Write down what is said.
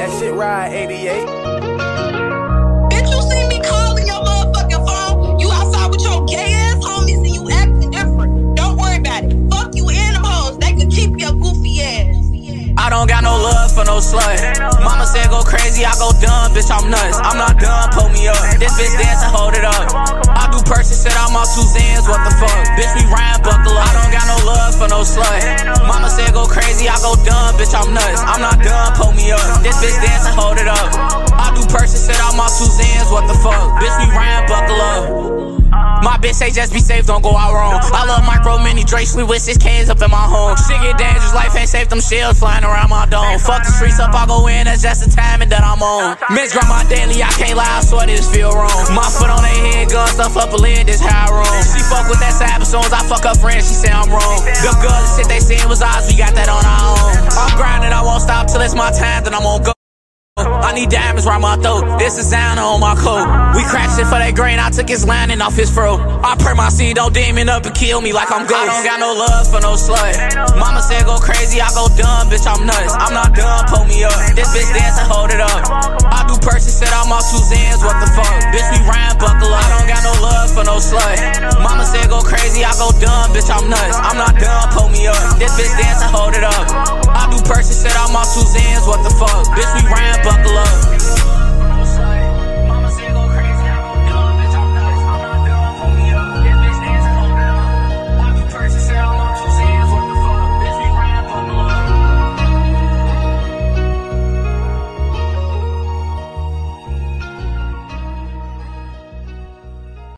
Jet Ride 88. Bitch, you see me calling your motherfucking phone. You outside with your gay ass homies and you acting different. Don't worry about it. Fuck you and them hoes. They can keep your goofy ass. I don't got no love for no slut. Mama said go crazy, I go dumb, bitch, I'm nuts. I'm not dumb, pull me up. This bitch dancing, hold it up. Purses, said I'm on Suzanne's, what the fuck? Bitch, we rhyme, buckle up. I don't got no love for no slut. Mama said go crazy, I go dumb, bitch, I'm nuts. I'm not dumb, pull me up. This bitch dancing, hold it up. I do purses, said I'm on Suzanne's, what the fuck? Bitch, we rhyme, buckle up. My bitch say just be safe, don't go out wrong. I love micro mini Drake, sweet with six cans up in my home. Shit get dangerous, life ain't safe, them shells flying around my dome. Fuck the streets up, I go in, that's just the timing that I'm on. Miss my daily, I can't lie, I swear this feel wrong. My foot on their head, gun stuff up a lid, this how I roam. She fuck with that side, but soon as I fuck her friend, she say I'm wrong. Them girls, the shit they saying was ours, we got that on our own. I'm grinding, I won't stop till it's my time, then I'm on go. I need diamonds round my throat. This is Zana on my coat. We crashed it for that grain. I took his lining off his throat. I pray my seed don't demon up and kill me like I'm ghost. I don't got no love for no slut. Mama said go crazy. I go dumb, bitch. I'm nuts. I'm not dumb. Pull me up. This bitch dancing, hold it up. I do purses, said I'm off Suzanne's. What the fuck? Bitch, we rhyme, buckle up. I don't got no love for no slut. Mama said go crazy. I go dumb, bitch. I'm nuts. I'm not dumb. Pull me up. This bitch dancing, hold it up. I do purses, said I'm off Suzanne's. What the fuck? Bitch, we rhyme, buckle.